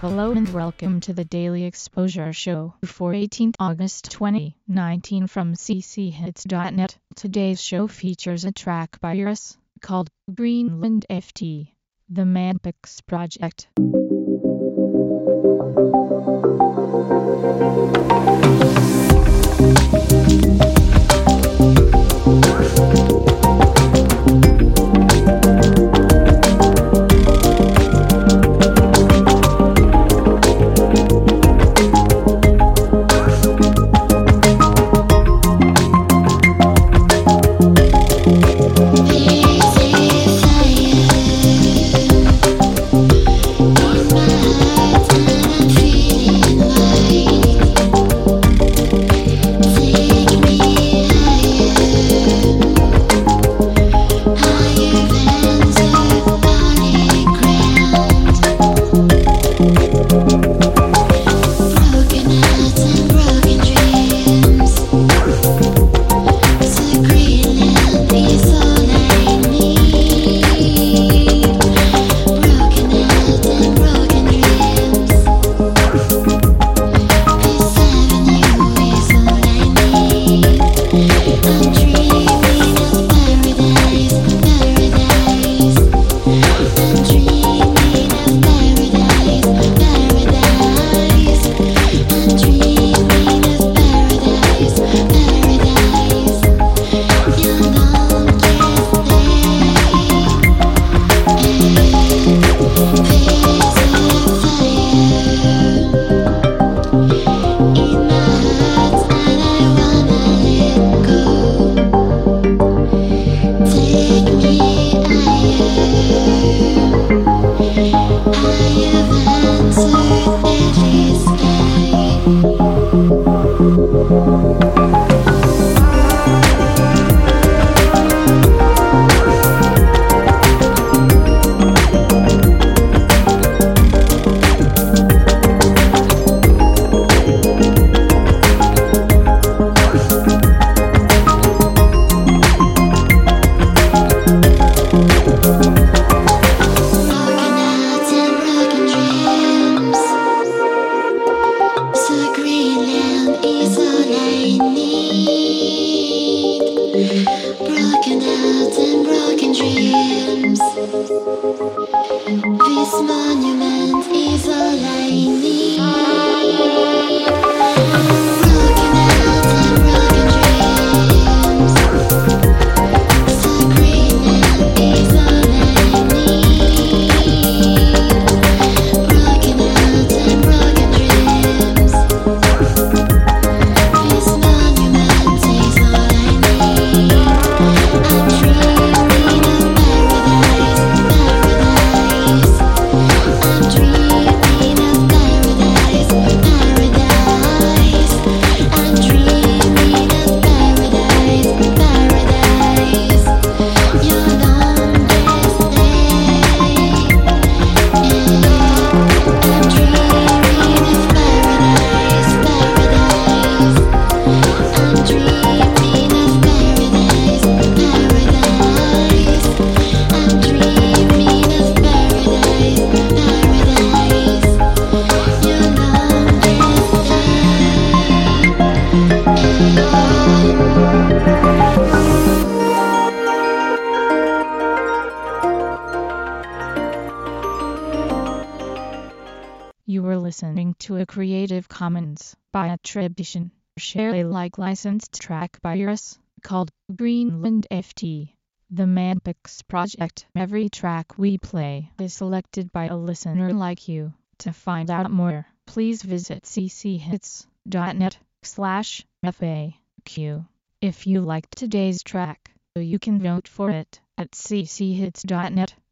Hello and welcome to the Daily Exposure Show for 18th August 2019 from cchits.net. Today's show features a track by Iris called Greenland FT, the Manpix Project. This monument is all I to a Creative Commons by attribution, share Alike licensed track by Iris called Greenland FT. The Manpix Project. Every track we play is selected by a listener like you. To find out more, please visit cchits.net slash FAQ. If you liked today's track, you can vote for it at cchits.net